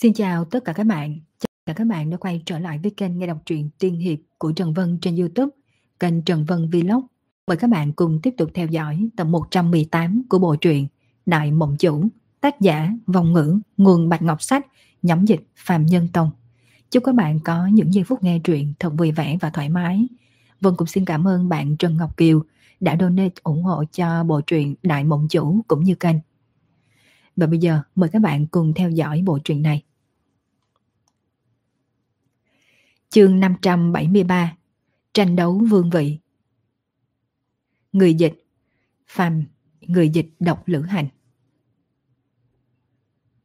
Xin chào tất cả các bạn. Chào các bạn đã quay trở lại với kênh nghe đọc truyện tiên hiệp của Trần Vân trên YouTube, kênh Trần Vân Vlog. Mời các bạn cùng tiếp tục theo dõi tập 118 của bộ truyện Đại Mộng Chủ, tác giả Vòng Ngữ, nguồn Bạch Ngọc Sách, nhóm dịch Phạm Nhân Tông. Chúc các bạn có những giây phút nghe truyện thật vui vẻ và thoải mái. Vân cũng xin cảm ơn bạn Trần Ngọc Kiều đã donate ủng hộ cho bộ truyện Đại Mộng Chủ cũng như kênh. Và bây giờ mời các bạn cùng theo dõi bộ truyện này. Chương 573 Tranh đấu vương vị Người dịch Phàm Người dịch độc lữ hành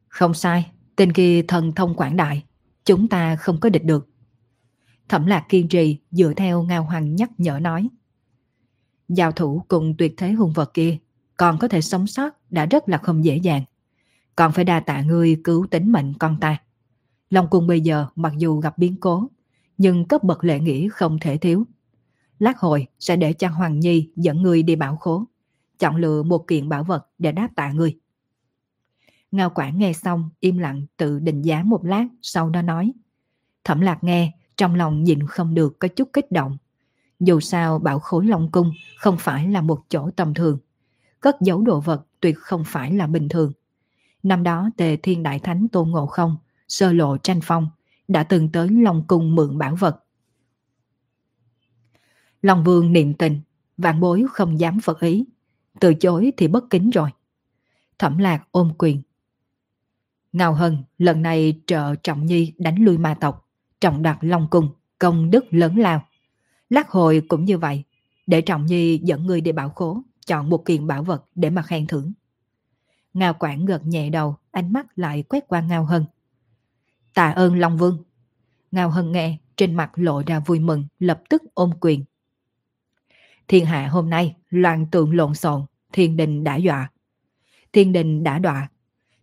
Không sai, tên kia thần thông quảng đại, chúng ta không có địch được. Thẩm lạc kiên trì dựa theo Ngao Hoàng nhắc nhở nói. Giao thủ cùng tuyệt thế hung vật kia còn có thể sống sót đã rất là không dễ dàng. Còn phải đa tạ ngươi cứu tính mệnh con ta. Long cung bây giờ mặc dù gặp biến cố, nhưng cấp bậc lễ nghĩa không thể thiếu. Lát hồi sẽ để cho Hoàng Nhi dẫn ngươi đi bảo khố, chọn lựa một kiện bảo vật để đáp tạ ngươi. Ngao Quảng nghe xong im lặng tự định giá một lát sau đó nói. Thẩm lạc nghe trong lòng nhịn không được có chút kích động. Dù sao bảo khối Long Cung không phải là một chỗ tầm thường. Cất giấu đồ vật tuyệt không phải là bình thường. Năm đó Tề Thiên Đại Thánh Tôn Ngộ Không sơ lộ tranh phong đã từng tới Long Cung mượn bảo vật. Long Vương niệm tình, vạn bối không dám phật ý, từ chối thì bất kính rồi. Thẩm lạc ôm quyền. ngào Hân lần này trợ Trọng Nhi đánh lui ma tộc, trọng đặt Long Cung, công đức lớn lao. Lát hồi cũng như vậy, để Trọng Nhi dẫn người đi bảo khố, chọn một kiện bảo vật để mà khen thưởng. Ngao Quảng gật nhẹ đầu, ánh mắt lại quét qua Ngao Hân. Tạ ơn Long Vương. Ngao Hân nghe, trên mặt lộ ra vui mừng, lập tức ôm quyền. Thiên hạ hôm nay, loạn tượng lộn xộn, thiên đình đã dọa. Thiên đình đã đọa.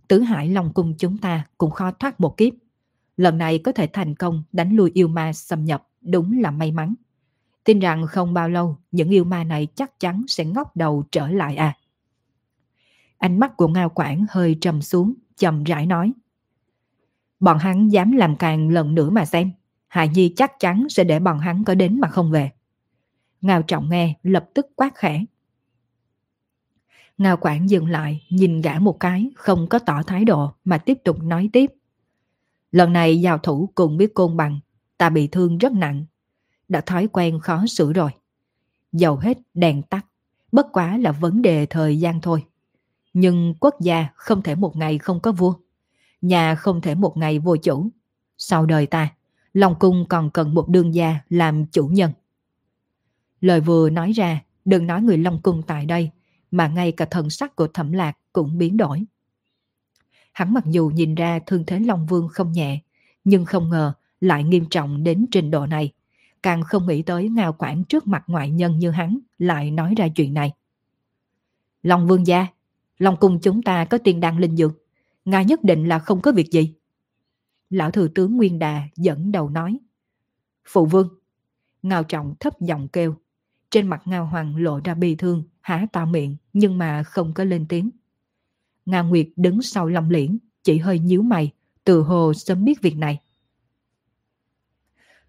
Tứ hải Long Cung chúng ta cũng khó thoát một kiếp. Lần này có thể thành công đánh lui yêu ma xâm nhập, đúng là may mắn. Tin rằng không bao lâu, những yêu ma này chắc chắn sẽ ngóc đầu trở lại à. Ánh mắt của Ngao Quảng hơi trầm xuống, chậm rãi nói. Bọn hắn dám làm càng lần nữa mà xem. Hạ Nhi chắc chắn sẽ để bọn hắn có đến mà không về. Ngao Trọng nghe lập tức quát khẽ. Ngao Quảng dừng lại, nhìn gã một cái, không có tỏ thái độ mà tiếp tục nói tiếp. Lần này giao thủ cùng biết côn bằng, ta bị thương rất nặng. Đã thói quen khó xử rồi. Dầu hết đèn tắt, bất quá là vấn đề thời gian thôi. Nhưng quốc gia không thể một ngày không có vua. Nhà không thể một ngày vô chủ. Sau đời ta, Long Cung còn cần một đương gia làm chủ nhân. Lời vừa nói ra, đừng nói người Long Cung tại đây, mà ngay cả thần sắc của thẩm lạc cũng biến đổi. Hắn mặc dù nhìn ra thương thế Long Vương không nhẹ, nhưng không ngờ lại nghiêm trọng đến trình độ này. Càng không nghĩ tới ngao quản trước mặt ngoại nhân như hắn lại nói ra chuyện này. Long Vương gia, Long Cung chúng ta có tiền đăng linh dược, ngài nhất định là không có việc gì. Lão thừa tướng Nguyên Đà dẫn đầu nói. Phụ vương. Ngao trọng thấp giọng kêu. Trên mặt Ngao Hoàng lộ ra bi thương, há to miệng nhưng mà không có lên tiếng. Ngao Nguyệt đứng sau Long Liễn, chỉ hơi nhíu mày, từ hồ sớm biết việc này.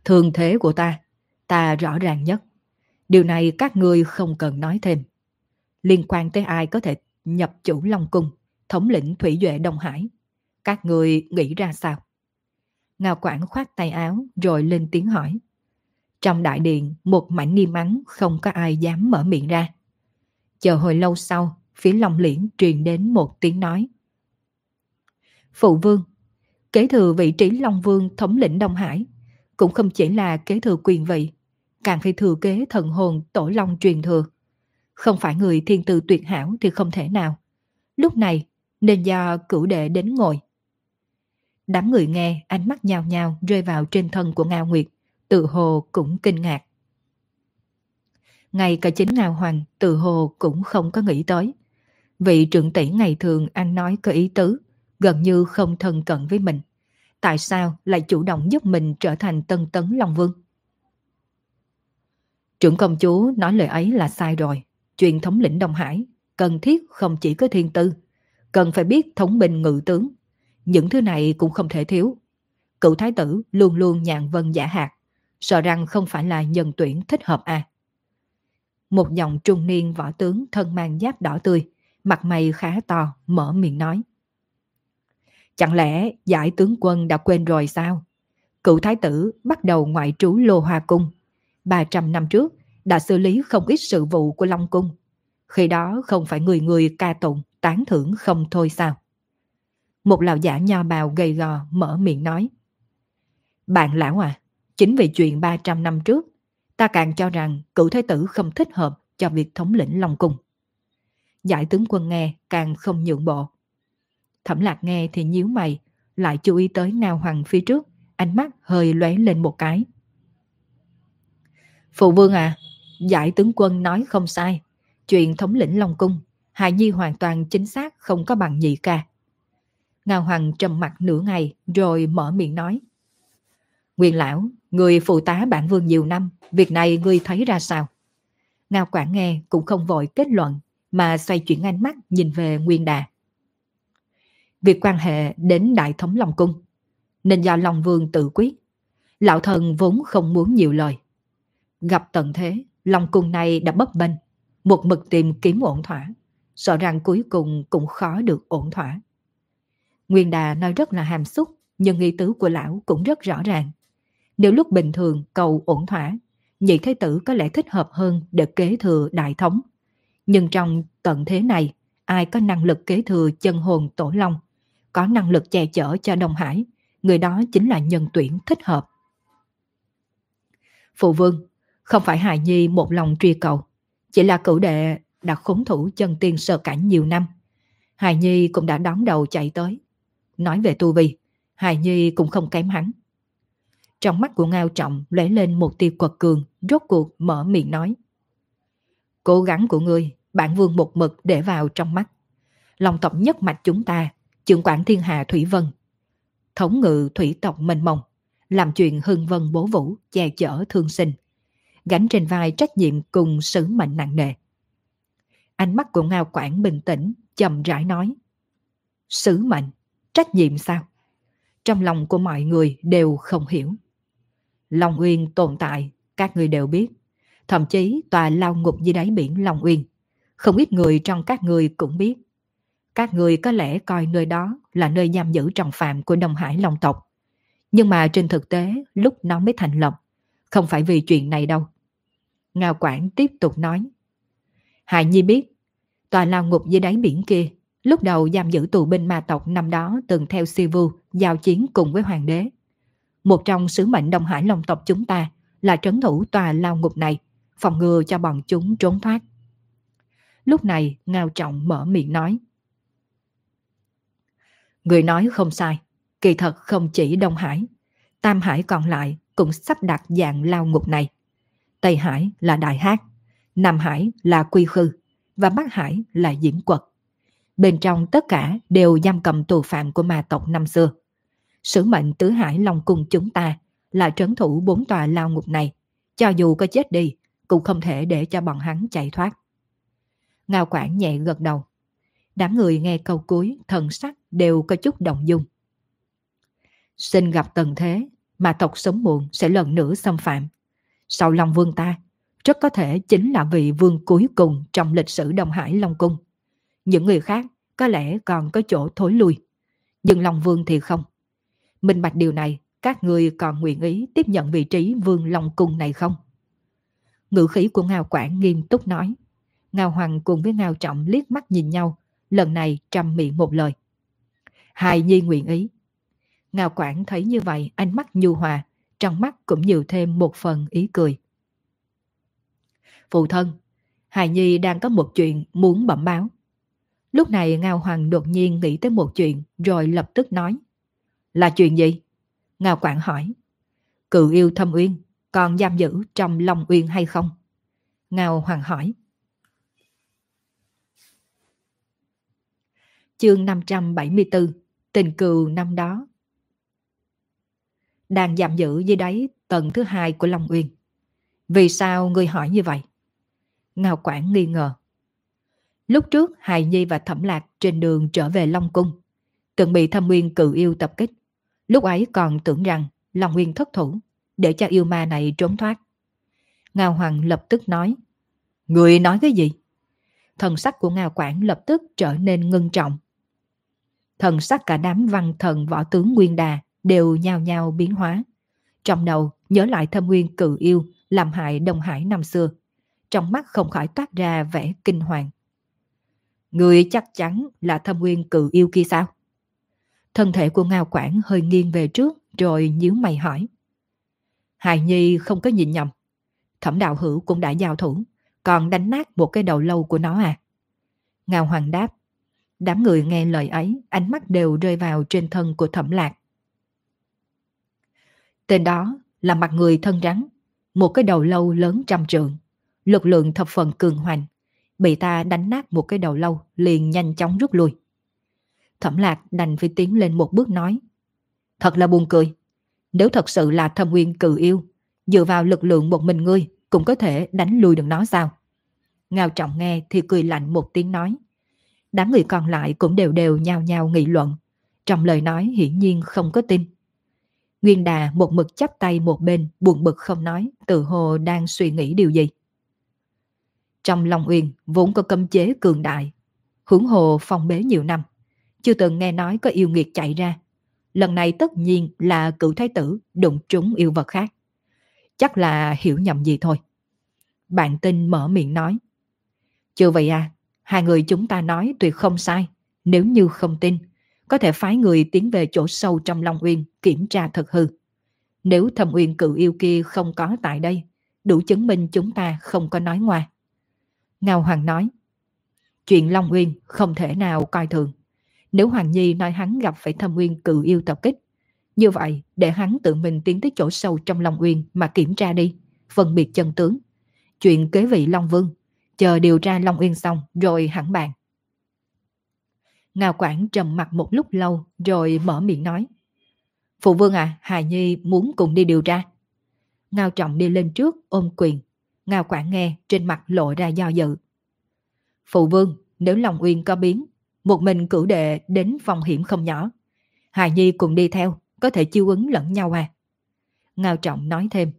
Thường thế của ta, ta rõ ràng nhất. Điều này các ngươi không cần nói thêm. Liên quan tới ai có thể nhập chủ Long Cung, thống lĩnh Thủy Duệ Đông Hải. Các người nghĩ ra sao? Ngao Quảng khoát tay áo rồi lên tiếng hỏi. Trong đại điện, một mảnh niêm ắng không có ai dám mở miệng ra. Chờ hồi lâu sau, phía Long Liễn truyền đến một tiếng nói. Phụ vương, kế thừa vị trí Long Vương thống lĩnh Đông Hải, cũng không chỉ là kế thừa quyền vị, càng phải thừa kế thần hồn tổ long truyền thừa. Không phải người thiên tư tuyệt hảo thì không thể nào. Lúc này, nên do cửu đệ đến ngồi. Đám người nghe ánh mắt nhào nhào rơi vào trên thân của Ngao Nguyệt, tự hồ cũng kinh ngạc. Ngay cả chính Ngao Hoàng tự hồ cũng không có nghĩ tới. Vị trưởng tỷ ngày thường ăn nói có ý tứ, gần như không thân cận với mình. Tại sao lại chủ động giúp mình trở thành tân tấn Long Vương? Trưởng công chúa nói lời ấy là sai rồi. Chuyện thống lĩnh Đông Hải cần thiết không chỉ có thiên tư, cần phải biết thống binh ngự tướng. những thứ này cũng không thể thiếu. Cựu thái tử luôn luôn nhàn vân giả hạt, sợ rằng không phải là nhân tuyển thích hợp à. Một dòng trung niên võ tướng thân mang giáp đỏ tươi, mặt mày khá to, mở miệng nói. Chẳng lẽ giải tướng quân đã quên rồi sao? Cựu thái tử bắt đầu ngoại trú Lô Hoa Cung. 300 năm trước đã xử lý không ít sự vụ của Long Cung. Khi đó không phải người người ca tụng, tán thưởng không thôi sao? Một lão giả nho bào gầy gò mở miệng nói. Bạn lão à, chính vì chuyện 300 năm trước, ta càng cho rằng cựu thái tử không thích hợp cho việc thống lĩnh Long Cung. Giải tướng quân nghe càng không nhượng bộ. Thẩm lạc nghe thì nhíu mày, lại chú ý tới Ngao Hoàng phía trước, ánh mắt hơi lóe lên một cái. Phụ vương à, giải tướng quân nói không sai. Chuyện thống lĩnh Long Cung, Hải Nhi hoàn toàn chính xác không có bằng nhị ca. Ngao Hoàng trầm mặt nửa ngày rồi mở miệng nói. Nguyên lão, người phụ tá bản vương nhiều năm, việc này ngươi thấy ra sao? Ngao Quảng nghe cũng không vội kết luận, mà xoay chuyển ánh mắt nhìn về Nguyên Đà. Việc quan hệ đến Đại Thống Long Cung, nên do Long Vương tự quyết. Lão thần vốn không muốn nhiều lời. Gặp tận thế, Long Cung này đã bấp bênh, một mực tìm kiếm ổn thỏa, sợ rằng cuối cùng cũng khó được ổn thỏa. Nguyên Đà nói rất là hàm xúc, nhưng ý tứ của lão cũng rất rõ ràng. Nếu lúc bình thường cầu ổn thỏa, nhị thế tử có lẽ thích hợp hơn để kế thừa đại thống. Nhưng trong tận thế này, ai có năng lực kế thừa chân hồn tổ long, có năng lực che chở cho Đông Hải, người đó chính là nhân tuyển thích hợp. Phụ vương, không phải Hài Nhi một lòng truy cầu, chỉ là cửu đệ đã khốn thủ chân tiên sơ cảnh nhiều năm. Hài Nhi cũng đã đón đầu chạy tới. Nói về tu vi, Hài Nhi cũng không kém hắn. Trong mắt của Ngao Trọng lóe lên một tia quật cường, rốt cuộc mở miệng nói. Cố gắng của ngươi, bản vương một mực để vào trong mắt. Lòng tộc nhất mạch chúng ta, trưởng quản thiên hạ Thủy Vân. Thống ngự thủy tộc mênh mông, làm chuyện hưng vân bố vũ, che chở thương sinh. Gánh trên vai trách nhiệm cùng sứ mệnh nặng nề. Ánh mắt của Ngao Quảng bình tĩnh, chậm rãi nói. Sứ mệnh, trách nhiệm sao? Trong lòng của mọi người đều không hiểu. Long Uyên tồn tại, các người đều biết. Thậm chí tòa lao ngục dưới đáy biển Long Uyên. Không ít người trong các người cũng biết. Các người có lẽ coi nơi đó là nơi giam giữ trọng phạm của Đông Hải Long tộc. Nhưng mà trên thực tế, lúc nó mới thành lập, không phải vì chuyện này đâu. Ngao Quảng tiếp tục nói. Hải Nhi biết, tòa lao ngục dưới đáy biển kia, lúc đầu giam giữ tù binh ma tộc năm đó từng theo Sivu giao chiến cùng với hoàng đế. Một trong sứ mệnh Đông Hải Long tộc chúng ta là trấn thủ tòa lao ngục này, phòng ngừa cho bọn chúng trốn thoát. Lúc này Ngao Trọng mở miệng nói. Người nói không sai, kỳ thật không chỉ Đông Hải, Tam Hải còn lại cũng sắp đặt dạng lao ngục này. Tây Hải là Đại Hát, Nam Hải là Quy Khư và Bắc Hải là Diễm Quật. Bên trong tất cả đều giam cầm tù phạm của ma tộc năm xưa. Sứ mệnh tứ hải Long Cung chúng ta là trấn thủ bốn tòa lao ngục này. Cho dù có chết đi, cũng không thể để cho bọn hắn chạy thoát. Ngao Quảng nhẹ gật đầu. Đám người nghe câu cuối, thần sắc đều có chút động dung. Xin gặp tần thế, mà tộc sống muộn sẽ lần nữa xâm phạm. Sau Long Vương ta, rất có thể chính là vị vương cuối cùng trong lịch sử Đông Hải Long Cung. Những người khác có lẽ còn có chỗ thối lui, nhưng Long Vương thì không. Minh bạch điều này, các người còn nguyện ý tiếp nhận vị trí vương Long Cung này không? Ngữ khí của Ngao Quảng nghiêm túc nói. Ngao Hoàng cùng với Ngao Trọng liếc mắt nhìn nhau, lần này trầm miệng một lời. Hài Nhi nguyện ý. Ngao Quảng thấy như vậy, ánh mắt nhu hòa, trong mắt cũng nhiều thêm một phần ý cười. Phụ thân, Hài Nhi đang có một chuyện muốn bẩm báo. Lúc này Ngao Hoàng đột nhiên nghĩ tới một chuyện rồi lập tức nói. Là chuyện gì? Ngao Quảng hỏi. Cựu yêu thâm uyên còn giam giữ trong Long Uyên hay không? Ngao Hoàng hỏi. Chương 574 Tình cừu năm đó đang giam giữ dưới đáy tầng thứ hai của Long Uyên. Vì sao ngươi hỏi như vậy? Ngao Quảng nghi ngờ. Lúc trước Hài Nhi và Thẩm Lạc trên đường trở về Long Cung. từng bị thâm nguyên cự yêu tập kích. Lúc ấy còn tưởng rằng Long Nguyên thất thủ, để cho yêu ma này trốn thoát. Ngao Hoàng lập tức nói, Người nói cái gì? Thần sắc của Ngao Quảng lập tức trở nên ngưng trọng. Thần sắc cả đám văn thần võ tướng Nguyên Đà đều nhào nhào biến hóa. Trong đầu nhớ lại thâm nguyên cự yêu làm hại Đông Hải năm xưa. Trong mắt không khỏi toát ra vẻ kinh hoàng. Người chắc chắn là thâm nguyên cự yêu kia sao? Thân thể của Ngao Quảng hơi nghiêng về trước rồi nhíu mày hỏi. Hài Nhi không có nhìn nhầm. Thẩm đạo hữu cũng đã giao thủ, còn đánh nát một cái đầu lâu của nó à? Ngao Hoàng đáp. Đám người nghe lời ấy, ánh mắt đều rơi vào trên thân của thẩm lạc. Tên đó là mặt người thân rắn, một cái đầu lâu lớn trăm trượng, lực lượng thập phần cường hoành, bị ta đánh nát một cái đầu lâu liền nhanh chóng rút lui. Thẩm lạc đành phải tiến lên một bước nói. Thật là buồn cười. Nếu thật sự là thâm nguyên cự yêu, dựa vào lực lượng một mình ngươi cũng có thể đánh lui được nó sao? Ngao trọng nghe thì cười lạnh một tiếng nói. Đám người còn lại cũng đều đều nhao nhao nghị luận. Trong lời nói hiển nhiên không có tin. Nguyên Đà một mực chắp tay một bên, buồn bực không nói, tự hồ đang suy nghĩ điều gì. Trong Long Uyên vốn có cấm chế cường đại, hướng hồ phong bế nhiều năm, chưa từng nghe nói có yêu nghiệt chạy ra. Lần này tất nhiên là cựu thái tử đụng trúng yêu vật khác. Chắc là hiểu nhầm gì thôi. Bạn tin mở miệng nói. Chưa vậy à, hai người chúng ta nói tuyệt không sai. Nếu như không tin, có thể phái người tiến về chỗ sâu trong Long Uyên kiểm tra thật hư. Nếu thâm uyên cự yêu kia không có tại đây, đủ chứng minh chúng ta không có nói ngoài. Ngao Hoàng nói, chuyện Long Uyên không thể nào coi thường. Nếu Hoàng Nhi nói hắn gặp phải thâm uyên cự yêu tập kích, như vậy để hắn tự mình tiến tới chỗ sâu trong Long Uyên mà kiểm tra đi, phân biệt chân tướng. Chuyện kế vị Long Vương, chờ điều tra Long Uyên xong rồi hẳn bàn. Ngao Quảng trầm mặt một lúc lâu rồi mở miệng nói. Phụ vương à, Hà Nhi muốn cùng đi điều tra. Ngao Trọng đi lên trước ôm quyền. Ngao Quảng nghe trên mặt lộ ra do dự. Phụ vương, nếu lòng uyên có biến, một mình cử đệ đến phòng hiểm không nhỏ. Hà Nhi cùng đi theo, có thể chiêu ứng lẫn nhau à. Ngao Trọng nói thêm.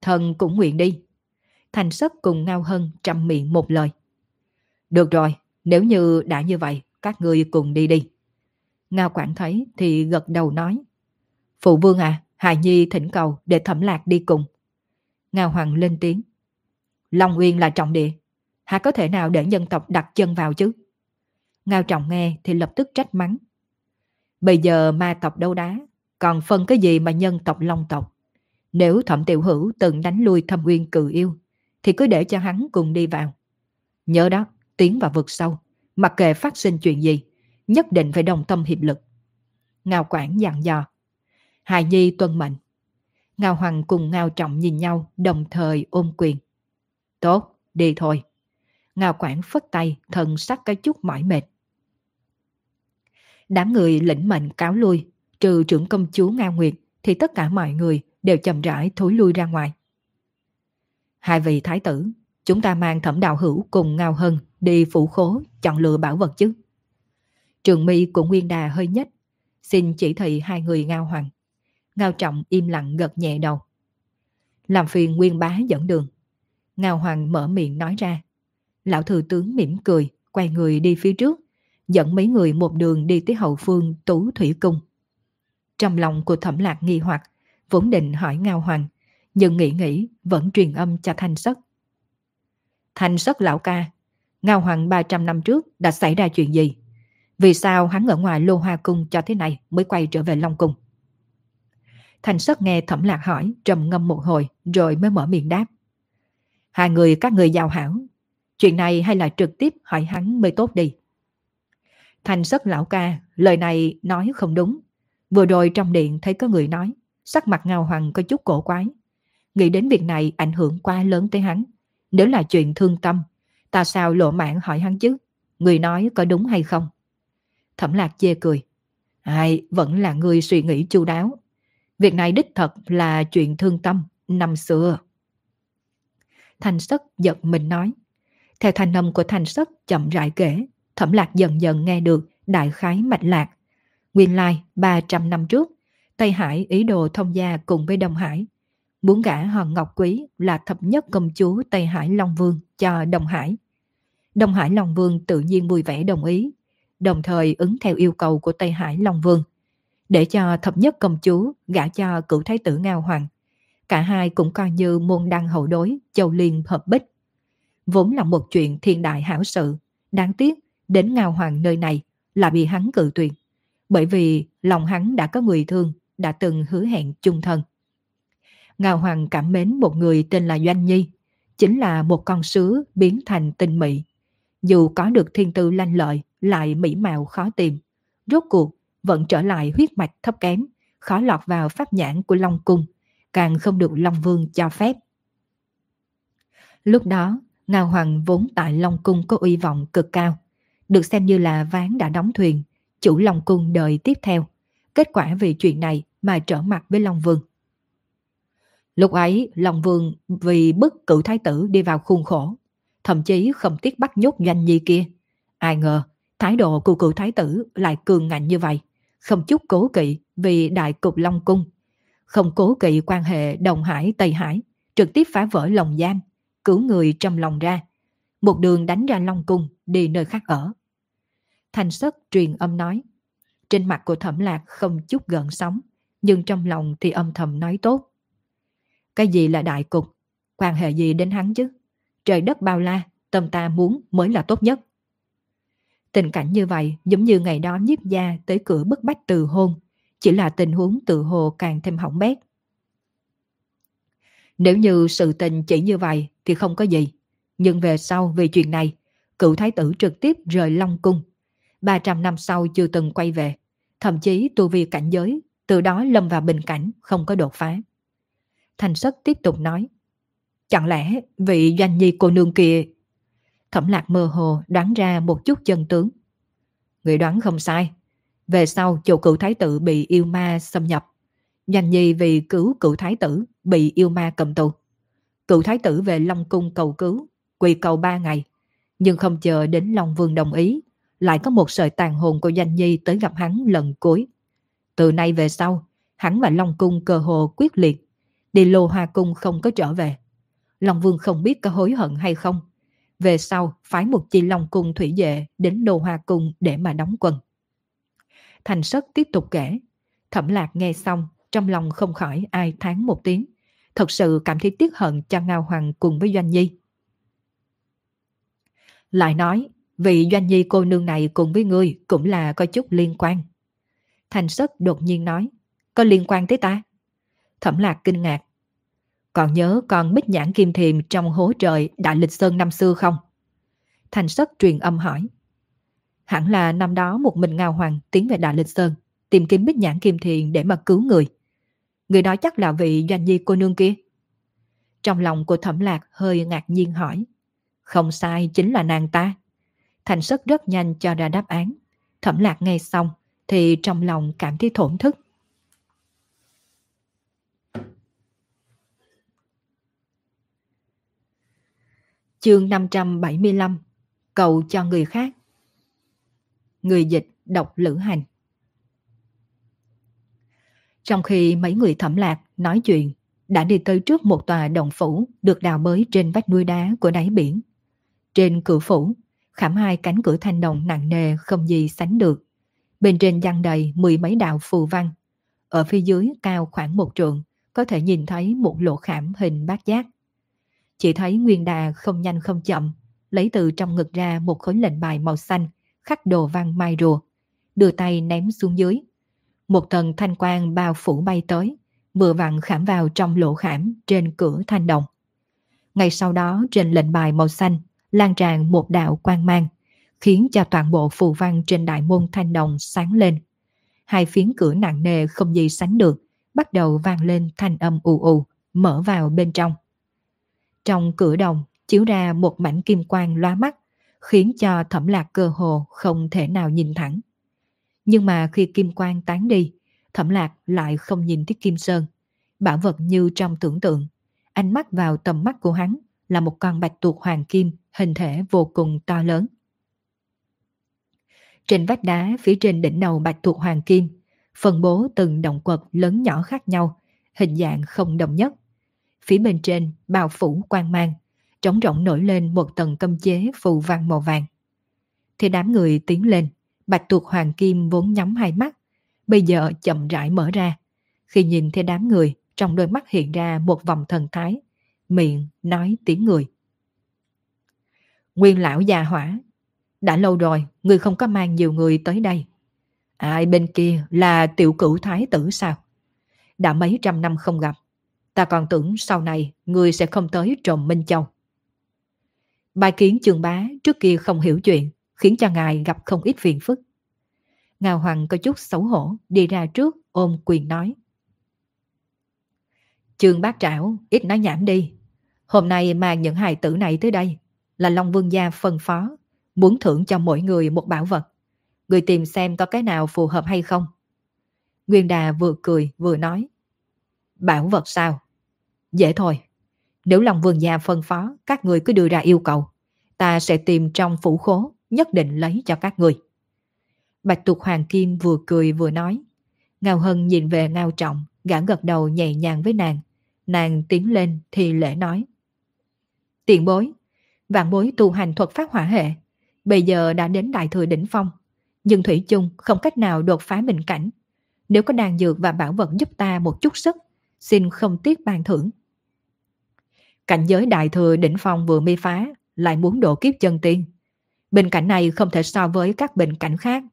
Thần cũng nguyện đi. Thành Sất cùng Ngao Hân trầm miệng một lời. Được rồi, nếu như đã như vậy, các ngươi cùng đi đi. Ngao Quảng thấy thì gật đầu nói. Phụ vương à, Hài Nhi thỉnh cầu để thẩm lạc đi cùng. Ngao Hoàng lên tiếng. Long Uyên là trọng địa. Hả có thể nào để nhân tộc đặt chân vào chứ? Ngao Trọng nghe thì lập tức trách mắng. Bây giờ ma tộc đâu đá, còn phân cái gì mà nhân tộc long tộc. Nếu thẩm tiểu hữu từng đánh lui thâm uyên cự yêu, thì cứ để cho hắn cùng đi vào. Nhớ đó, tiến vào vực sâu, mặc kệ phát sinh chuyện gì, nhất định phải đồng tâm hiệp lực. Ngao Quảng dặn dò. Hài Nhi tuân mệnh. Ngao Hoàng cùng Ngao Trọng nhìn nhau đồng thời ôm quyền. Tốt, đi thôi. Ngao Quảng phất tay, thần sắc cái chút mỏi mệt. Đám người lĩnh mệnh cáo lui, trừ trưởng công chúa Ngao Nguyệt thì tất cả mọi người đều chậm rãi thối lui ra ngoài. Hai vị thái tử, chúng ta mang thẩm đạo hữu cùng Ngao Hân đi phủ khố chọn lựa bảo vật chứ. Trường mi của Nguyên Đà hơi nhất, xin chỉ thị hai người Ngao Hoàng. Ngao Trọng im lặng gật nhẹ đầu. Làm phiền Nguyên Bá dẫn đường. Ngao Hoàng mở miệng nói ra. Lão thừa tướng mỉm cười, quay người đi phía trước, dẫn mấy người một đường đi tới hậu phương tú thủy cung. Trong lòng của thẩm lạc nghi hoặc, vốn định hỏi Ngao Hoàng, nhưng nghĩ nghĩ vẫn truyền âm cho Thanh Sất. Thanh Sất lão ca, Ngao Hoàng 300 năm trước đã xảy ra chuyện gì? Vì sao hắn ở ngoài Lô Hoa Cung cho thế này mới quay trở về Long Cung? Thanh Sất nghe Thẩm Lạc hỏi, trầm ngâm một hồi, rồi mới mở miệng đáp. Hai người các người giao hảo, chuyện này hay là trực tiếp hỏi hắn mới tốt đi. Thanh Sất lão ca, lời này nói không đúng. Vừa rồi trong điện thấy có người nói, sắc mặt Ngao Hoàng có chút cổ quái. Nghĩ đến việc này ảnh hưởng quá lớn tới hắn. Nếu là chuyện thương tâm, ta sao lộ mạng hỏi hắn chứ? Người nói có đúng hay không? Thẩm lạc chê cười. Ai, vẫn là người suy nghĩ chu đáo. Việc này đích thật là chuyện thương tâm, năm xưa. Thành Sất giật mình nói. Theo thanh âm của Thành Sất chậm rãi kể, Thẩm lạc dần dần nghe được đại khái mạch lạc. Nguyên lai 300 năm trước, Tây Hải ý đồ thông gia cùng với Đông Hải, muốn gả Hòn Ngọc Quý là thập nhất công chúa Tây Hải Long Vương cho Đông Hải. Đông Hải Long Vương tự nhiên vui vẻ đồng ý, đồng thời ứng theo yêu cầu của Tây Hải Long Vương, để cho thập nhất công chúa gả cho cửu thái tử Ngao Hoàng. Cả hai cũng coi như môn đăng hậu đối, châu liên hợp bích. Vốn là một chuyện thiên đại hảo sự, đáng tiếc đến Ngao Hoàng nơi này là bị hắn cự tuyệt, bởi vì lòng hắn đã có người thương, đã từng hứa hẹn chung thân. Ngao Hoàng cảm mến một người tên là Doanh Nhi, chính là một con sứ biến thành tinh mị. Dù có được thiên tư lanh lợi, lại mỹ mạo khó tìm. Rốt cuộc, vẫn trở lại huyết mạch thấp kém, khó lọt vào pháp nhãn của Long Cung, càng không được Long Vương cho phép. Lúc đó, Ngao Hoàng vốn tại Long Cung có uy vọng cực cao, được xem như là ván đã đóng thuyền, chủ Long Cung đợi tiếp theo. Kết quả vì chuyện này mà trở mặt với Long Vương. Lúc ấy, Long Vương vì bức cựu thái tử đi vào khuôn khổ, thậm chí không tiếc bắt nhốt doanh nhi kia. Ai ngờ, thái độ của cựu thái tử lại cường ngạnh như vậy, không chút cố kỵ vì đại cục Long Cung, không cố kỵ quan hệ Đồng Hải Tây Hải, trực tiếp phá vỡ lòng giam, cứu người trong lòng ra, một đường đánh ra Long Cung đi nơi khác ở. Thành sất truyền âm nói, trên mặt của thẩm lạc không chút gợn sóng, nhưng trong lòng thì âm thầm nói tốt. Cái gì là đại cục? Quan hệ gì đến hắn chứ? Trời đất bao la, tâm ta muốn mới là tốt nhất. Tình cảnh như vậy giống như ngày đó nhiếp gia tới cửa bức bách từ hôn, chỉ là tình huống tự hồ càng thêm hỏng bét. Nếu như sự tình chỉ như vậy thì không có gì. Nhưng về sau vì chuyện này, cựu thái tử trực tiếp rời Long Cung. 300 năm sau chưa từng quay về. Thậm chí tu vi cảnh giới, từ đó lâm vào bình cảnh, không có đột phá. Thành Sất tiếp tục nói. Chẳng lẽ vị doanh nhi cô nương kia... Thẩm lạc mơ hồ đoán ra một chút chân tướng. Người đoán không sai. Về sau chỗ cựu thái tử bị yêu ma xâm nhập. Doanh nhi vì cứu cựu thái tử bị yêu ma cầm tù. Cựu thái tử về Long Cung cầu cứu, quỳ cầu ba ngày. Nhưng không chờ đến Long Vương đồng ý, lại có một sợi tàn hồn của Doanh Nhi tới gặp hắn lần cuối. Từ nay về sau, hắn và Long Cung cơ hồ quyết liệt đi lô hoa cung không có trở về. Long Vương không biết có hối hận hay không. Về sau, phái một chi Long Cung thủy vệ đến đồ hoa cung để mà đóng quân. Thành Sất tiếp tục kể. Thẩm lạc nghe xong, trong lòng không khỏi ai tháng một tiếng. Thật sự cảm thấy tiếc hận cho Ngao Hoàng cùng với Doanh Nhi. Lại nói, vị Doanh Nhi cô nương này cùng với ngươi cũng là có chút liên quan. Thành Sất đột nhiên nói, có liên quan tới ta? Thẩm lạc kinh ngạc. Còn nhớ con bích nhãn kim thiềm trong hố trời Đại Lịch Sơn năm xưa không? Thành Sất truyền âm hỏi. Hẳn là năm đó một mình Ngao Hoàng tiến về Đại Lịch Sơn, tìm kiếm bích nhãn kim thiền để mà cứu người. Người đó chắc là vị doanh nhi cô nương kia. Trong lòng của thẩm lạc hơi ngạc nhiên hỏi. Không sai, chính là nàng ta. Thành Sất rất nhanh cho ra đáp án. Thẩm lạc nghe xong thì trong lòng cảm thấy thổn thức. Chương 575 Cầu cho người khác Người dịch đọc lữ hành Trong khi mấy người thẩm lạc nói chuyện đã đi tới trước một tòa đồng phủ được đào bới trên vách núi đá của đáy biển. Trên cửa phủ, khảm hai cánh cửa thanh đồng nặng nề không gì sánh được. Bên trên giăng đầy mười mấy đạo phù văn. Ở phía dưới cao khoảng một trượng, có thể nhìn thấy một lỗ khảm hình bát giác. Chỉ thấy Nguyên Đà không nhanh không chậm, lấy từ trong ngực ra một khối lệnh bài màu xanh, khắc đồ văn mai rùa, đưa tay ném xuống dưới. Một tầng thanh quang bao phủ bay tới, vừa vặn khảm vào trong lỗ khảm trên cửa thanh đồng. Ngay sau đó trên lệnh bài màu xanh lan tràn một đạo quang mang, khiến cho toàn bộ phù văn trên đại môn thanh đồng sáng lên. Hai phiến cửa nặng nề không gì sánh được, bắt đầu vang lên thanh âm ù ù, mở vào bên trong. Trong cửa đồng chiếu ra một mảnh kim quang loa mắt, khiến cho thẩm lạc cơ hồ không thể nào nhìn thẳng. Nhưng mà khi kim quang tán đi, thẩm lạc lại không nhìn thấy kim sơn. Bảo vật như trong tưởng tượng, ánh mắt vào tầm mắt của hắn là một con bạch tuộc hoàng kim hình thể vô cùng to lớn. Trên vách đá phía trên đỉnh đầu bạch tuộc hoàng kim, phân bố từng động quật lớn nhỏ khác nhau, hình dạng không đồng nhất. Phía bên trên bao phủ quang mang, trống rỗng nổi lên một tầng cấm chế phù văn màu vàng. Thì đám người tiến lên, bạch tuộc hoàng kim vốn nhắm hai mắt, bây giờ chậm rãi mở ra. Khi nhìn thấy đám người, trong đôi mắt hiện ra một vòng thần thái, miệng nói tiếng người. Nguyên lão già hỏa, đã lâu rồi, người không có mang nhiều người tới đây. Ai bên kia là tiểu cửu thái tử sao? Đã mấy trăm năm không gặp, ta còn tưởng sau này người sẽ không tới trộm Minh Châu. Bài kiến trường bá trước kia không hiểu chuyện, khiến cho ngài gặp không ít phiền phức. ngào Hoàng có chút xấu hổ, đi ra trước ôm quyền nói. Trường bác trảo, ít nói nhảm đi. Hôm nay mang những hài tử này tới đây, là Long Vương Gia phân phó, muốn thưởng cho mỗi người một bảo vật. Người tìm xem có cái nào phù hợp hay không. Nguyên Đà vừa cười vừa nói. Bảo vật sao? Dễ thôi. Nếu lòng vườn nhà phân phó, các người cứ đưa ra yêu cầu. Ta sẽ tìm trong phủ khố, nhất định lấy cho các người. Bạch tuộc Hoàng Kim vừa cười vừa nói. Ngao Hân nhìn về Ngao Trọng, gã gật đầu nhẹ nhàng với nàng. Nàng tiến lên thì lễ nói. tiện bối, vạn bối tu hành thuật phát hỏa hệ, bây giờ đã đến đại thừa đỉnh phong, nhưng Thủy chung không cách nào đột phá bình cảnh. Nếu có đàn dược và bảo vật giúp ta một chút sức, xin không tiếc ban thưởng. Cảnh giới đại thừa đỉnh phong vừa mi phá, lại muốn độ kiếp chân tiên. Bình cảnh này không thể so với các bình cảnh khác.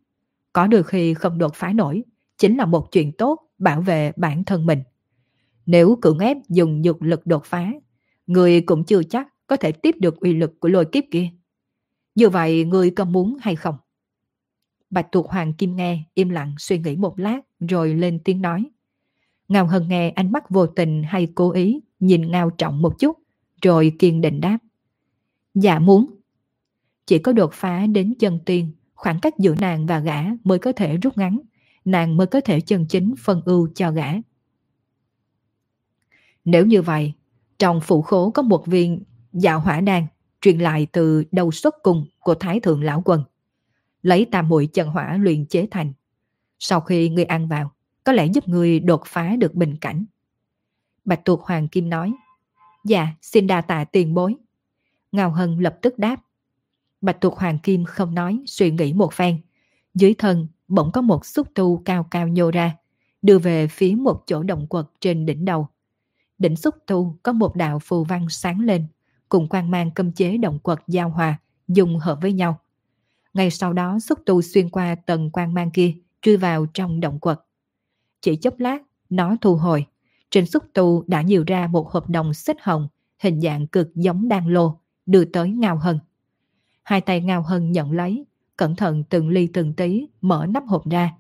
Có được khi không đột phá nổi, chính là một chuyện tốt bảo vệ bản thân mình. Nếu cưỡng ép dùng dược lực đột phá, người cũng chưa chắc có thể tiếp được uy lực của lôi kiếp kia. Như vậy người có muốn hay không? Bạch tuộc hoàng kim nghe im lặng suy nghĩ một lát rồi lên tiếng nói. Ngao Hân nghe ánh mắt vô tình hay cố ý nhìn Ngao Trọng một chút rồi kiên định đáp. Dạ muốn. Chỉ có đột phá đến chân tiên, khoảng cách giữa nàng và gã mới có thể rút ngắn, nàng mới có thể chân chính phân ưu cho gã. Nếu như vậy, trong phủ khố có một viên dạo hỏa đan truyền lại từ đầu xuất cùng của Thái Thượng Lão Quân. Lấy tam muội chân hỏa luyện chế thành. Sau khi ngươi ăn vào, có lẽ giúp người đột phá được bình cảnh. Bạch tuộc Hoàng Kim nói, Dạ, xin đa tạ tiền bối. Ngao Hân lập tức đáp. Bạch tuộc Hoàng Kim không nói, suy nghĩ một phen. Dưới thân bỗng có một xúc tu cao cao nhô ra, đưa về phía một chỗ động quật trên đỉnh đầu. Đỉnh xúc tu có một đạo phù văn sáng lên, cùng quan mang cấm chế động quật giao hòa, dùng hợp với nhau. Ngay sau đó xúc tu xuyên qua tầng quan mang kia, truy vào trong động quật. Chỉ chốc lát, nó thu hồi. Trên xúc tu đã nhiều ra một hộp đồng xích hồng, hình dạng cực giống đan lô, đưa tới Ngao Hân. Hai tay Ngao Hân nhận lấy, cẩn thận từng ly từng tí mở nắp hộp ra.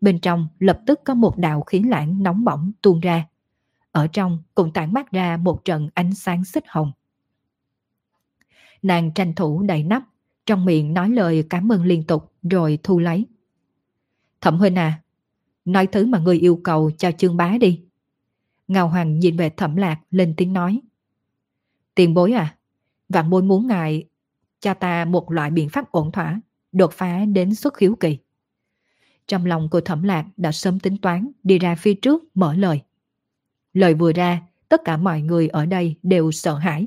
Bên trong lập tức có một đạo khí lãng nóng bỏng tuôn ra. Ở trong cũng tản mát ra một trận ánh sáng xích hồng. Nàng tranh thủ đẩy nắp, trong miệng nói lời cảm ơn liên tục rồi thu lấy. Thẩm huynh à, nói thứ mà người yêu cầu cho chương bá đi. Ngào Hoàng nhìn về thẩm lạc lên tiếng nói. Tiền bối à, vạn bối muốn ngài cho ta một loại biện pháp ổn thỏa, đột phá đến xuất khiếu kỳ. Trong lòng của thẩm lạc đã sớm tính toán đi ra phía trước mở lời. Lời vừa ra, tất cả mọi người ở đây đều sợ hãi.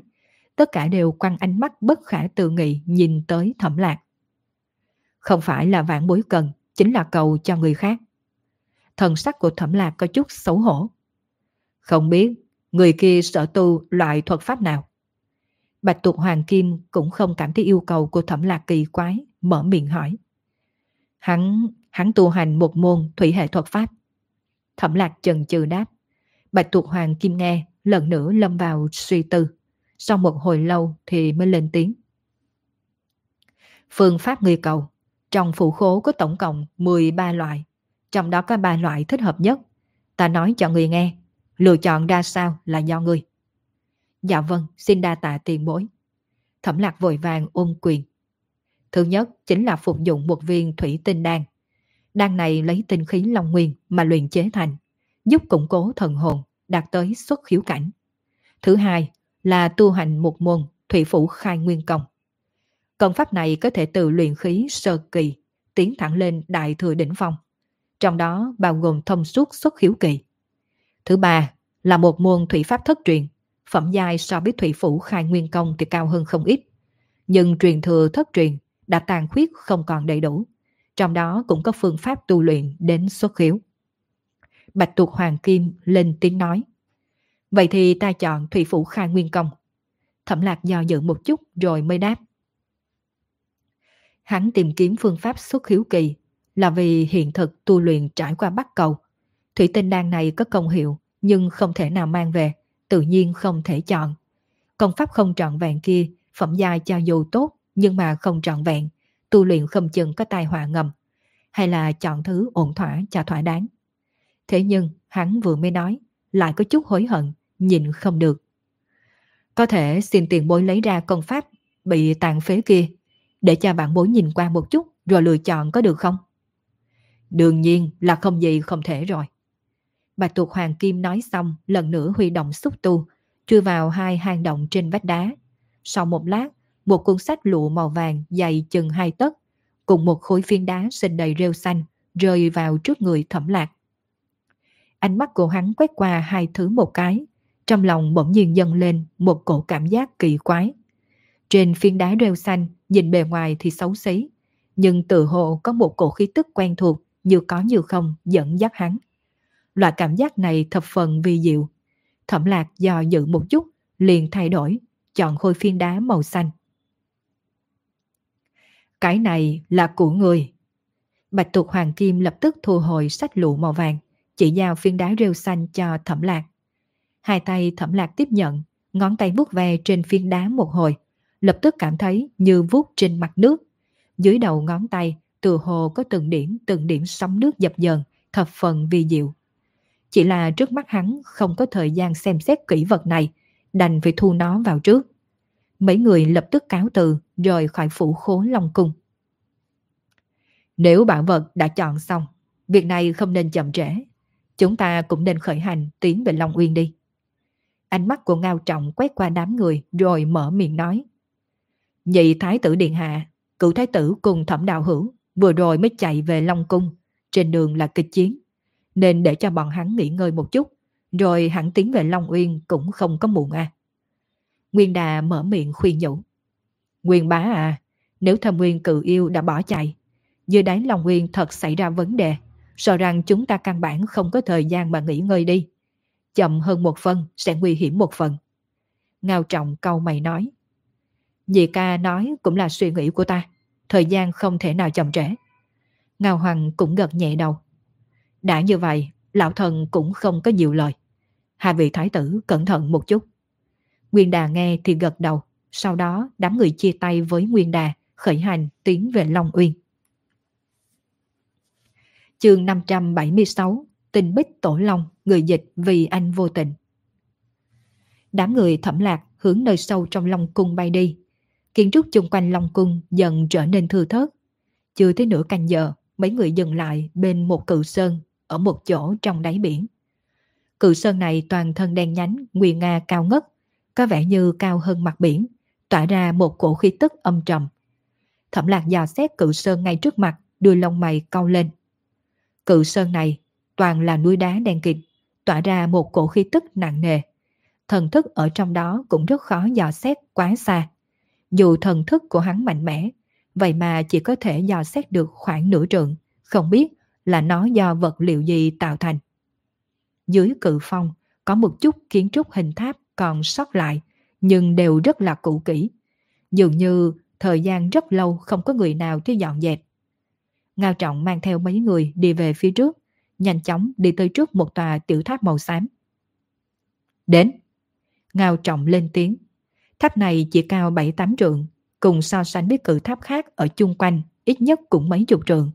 Tất cả đều quăng ánh mắt bất khả tự nghị nhìn tới thẩm lạc. Không phải là vạn bối cần, chính là cầu cho người khác. Thần sắc của thẩm lạc có chút xấu hổ. Không biết người kia sở tu loại thuật pháp nào. Bạch tuộc Hoàng Kim cũng không cảm thấy yêu cầu của thẩm lạc kỳ quái, mở miệng hỏi. Hắn, hắn tu hành một môn thủy hệ thuật pháp. Thẩm lạc chần chừ đáp. Bạch tuộc Hoàng Kim nghe, lần nữa lâm vào suy tư. Sau một hồi lâu thì mới lên tiếng. Phương pháp người cầu, trong phủ khố có tổng cộng 13 loại. Trong đó có ba loại thích hợp nhất. Ta nói cho người nghe, lựa chọn ra sao là do người. Dạ vâng, xin đa tạ tiền bối. Thẩm lạc vội vàng ôm quyền. Thứ nhất chính là phục dụng một viên thủy tinh đan. Đan này lấy tinh khí long nguyên mà luyện chế thành, giúp củng cố thần hồn, đạt tới xuất khiếu cảnh. Thứ hai là tu hành một môn thủy phủ khai nguyên công. Công pháp này có thể từ luyện khí sơ kỳ, tiến thẳng lên đại thừa đỉnh phong. Trong đó bao gồm thông suốt xuất hiếu kỳ. Thứ ba là một môn thủy pháp thất truyền, phẩm giai so với thủy phủ khai nguyên công thì cao hơn không ít. Nhưng truyền thừa thất truyền đã tàn khuyết không còn đầy đủ. Trong đó cũng có phương pháp tu luyện đến xuất hiếu Bạch tuộc hoàng kim lên tiếng nói. Vậy thì ta chọn thủy phủ khai nguyên công. Thẩm lạc do dự một chút rồi mới đáp. Hắn tìm kiếm phương pháp xuất hiếu kỳ là vì hiện thực tu luyện trải qua bắt cầu. Thủy tinh đan này có công hiệu nhưng không thể nào mang về, tự nhiên không thể chọn. Công pháp không trọn vẹn kia, phẩm giai cho dù tốt nhưng mà không trọn vẹn, tu luyện không chừng có tai họa ngầm, hay là chọn thứ ổn thỏa cho thỏa đáng. Thế nhưng hắn vừa mới nói, lại có chút hối hận, nhìn không được. Có thể xin tiền bối lấy ra công pháp bị tàn phế kia, để cho bạn bối nhìn qua một chút rồi lựa chọn có được không? Đương nhiên là không gì không thể rồi. Bạch tuộc hoàng kim nói xong lần nữa huy động xúc tu, chui vào hai hang động trên vách đá. Sau một lát, một cuốn sách lụa màu vàng dày chừng hai tấc cùng một khối phiến đá xinh đầy rêu xanh rơi vào trước người thẩm lạc. Ánh mắt của hắn quét qua hai thứ một cái, trong lòng bỗng nhiên dâng lên một cổ cảm giác kỳ quái. Trên phiến đá rêu xanh, nhìn bề ngoài thì xấu xí, nhưng tự hồ có một cổ khí tức quen thuộc như có như không dẫn dắt hắn. Loại cảm giác này thập phần vi diệu. Thẩm lạc do dự một chút, liền thay đổi, chọn khôi phiên đá màu xanh. Cái này là của người. Bạch tuộc hoàng kim lập tức thu hồi sách lụa màu vàng, chỉ giao phiên đá rêu xanh cho thẩm lạc. Hai tay thẩm lạc tiếp nhận, ngón tay vuốt ve trên phiên đá một hồi, lập tức cảm thấy như vuốt trên mặt nước. Dưới đầu ngón tay, từ hồ có từng điểm từng điểm sóng nước dập dờn, thập phần vi diệu. Chỉ là trước mắt hắn không có thời gian xem xét kỹ vật này, đành phải thu nó vào trước. Mấy người lập tức cáo từ rời khỏi phủ khố Long Cung. Nếu bảo vật đã chọn xong, việc này không nên chậm trễ. Chúng ta cũng nên khởi hành tiến về Long Uyên đi. Ánh mắt của Ngao Trọng quét qua đám người rồi mở miệng nói. Nhị Thái tử Điện Hạ, cựu Thái tử cùng thẩm đạo hữu vừa rồi mới chạy về Long Cung. Trên đường là kịch chiến. Nên để cho bọn hắn nghỉ ngơi một chút. Rồi hẳn tiến về Long Uyên cũng không có muộn à. Nguyên Đà mở miệng khuyên nhủ. Nguyên bá à, nếu thâm nguyên cự yêu đã bỏ chạy, dưới đáy Long Uyên thật xảy ra vấn đề, sợ rằng chúng ta căn bản không có thời gian mà nghỉ ngơi đi. Chậm hơn một phần sẽ nguy hiểm một phần. Ngao trọng câu mày nói. Dì ca nói cũng là suy nghĩ của ta, thời gian không thể nào chậm trễ. Ngao Hoàng cũng gật nhẹ đầu. Đã như vậy, lão thần cũng không có nhiều lời. Hai vị thái tử cẩn thận một chút. Nguyên Đà nghe thì gật đầu, sau đó đám người chia tay với Nguyên Đà, khởi hành tiến về Long Uyên. Chương 576 Tình bích tổ long, người dịch vì anh vô tình. Đám người thẩm lạc hướng nơi sâu trong Long Cung bay đi. Kiến trúc chung quanh Long Cung dần trở nên thưa thớt. Chưa tới nửa canh giờ, mấy người dừng lại bên một cự sơn ở một chỗ trong đáy biển. Cự sơn này toàn thân đen nhánh, nguyên nga cao ngất, có vẻ như cao hơn mặt biển, tỏa ra một cổ khí tức âm trầm. Thẩm lạc dò xét cự sơn ngay trước mặt, đuôi lông mày cau lên. Cự sơn này toàn là núi đá đen kịt, tỏa ra một cổ khí tức nặng nề. Thần thức ở trong đó cũng rất khó dò xét quá xa. Dù thần thức của hắn mạnh mẽ, vậy mà chỉ có thể dò xét được khoảng nửa trượng, không biết là nó do vật liệu gì tạo thành. Dưới cự phong có một chút kiến trúc hình tháp còn sót lại, nhưng đều rất là cũ kỹ. Dường như thời gian rất lâu không có người nào tới dọn dẹp. Ngao Trọng mang theo mấy người đi về phía trước, nhanh chóng đi tới trước một tòa tiểu tháp màu xám. Đến! Ngao Trọng lên tiếng. Tháp này chỉ cao 7-8 trượng, cùng so sánh với cự tháp khác ở chung quanh ít nhất cũng mấy chục trượng.